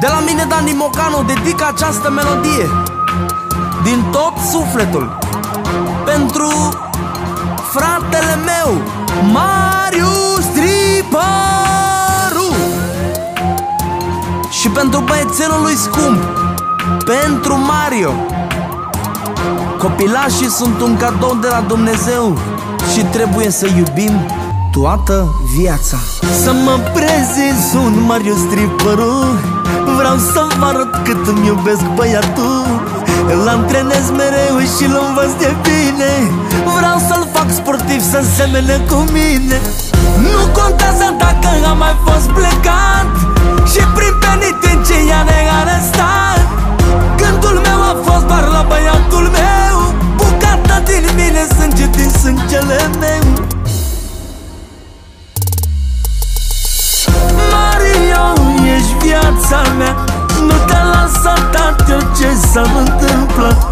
De la mine Dani Mocanu dedic această melodie. Din tot sufletul. Pentru fratele meu Marius Triparu Și pentru băiețelul lui scump Pentru Mario. Copilașii sunt un cadou de la Dumnezeu Și trebuie să iubim toată viața. Să mă prezint, sunt Mario Stripperul Vreau să vă arăt cât îmi iubesc băiatul. Îl antrenez mereu și îl învăț de bine. Vreau să-l fac sportiv să semene cu mine. Nu contează dacă am viața mea. Nu te lasa, tată, ce s-a întâmplat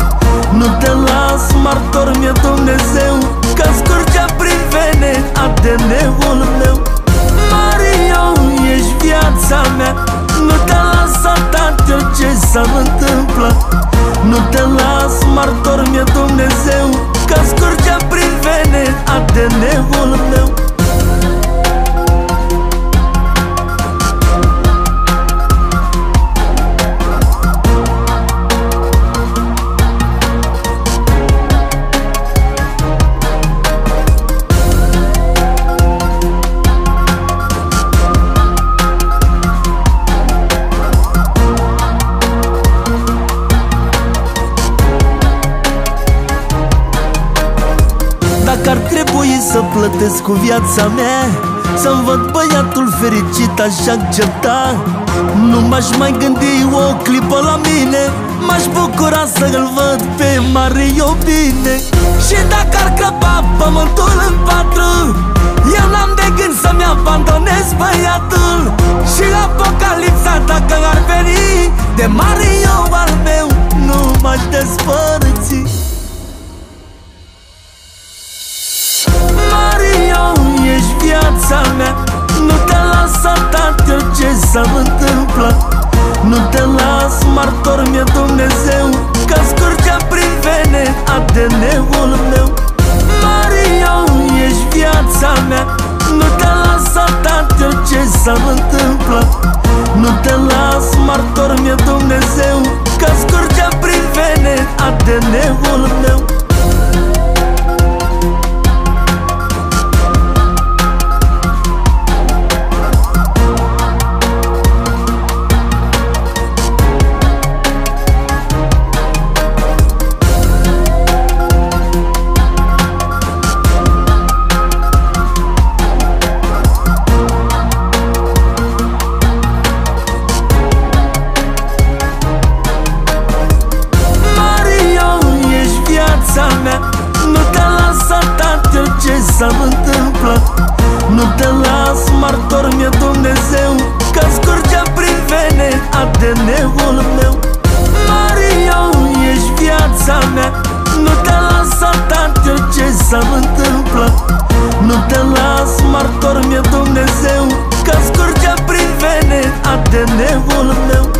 trebui să plătesc cu viața mea. Să-mi văd băiatul fericit aș accepta. Nu m-aș mai gândi o clipă la mine. M-aș bucura să-l văd pe Mario bine. Și dacă ar crăpa pământul în patru Eu n-am de gând să-mi abandonez băiatul. Și apocalipsa dacă ar veni De Mario al meu nu m-aș despărți asta mă întâmplă Nu te las martor mi Dumnezeu Că scurgea prin vene ADN-ul meu. Maria, ești viața mea. Nu te las satat ce s-a întâmplat? Nu te las martor mi Dumnezeu Că scurgea prin vene ADN-ul meu.